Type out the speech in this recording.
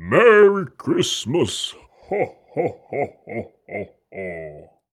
Merry Christmas. Ho, ho, ho, ho.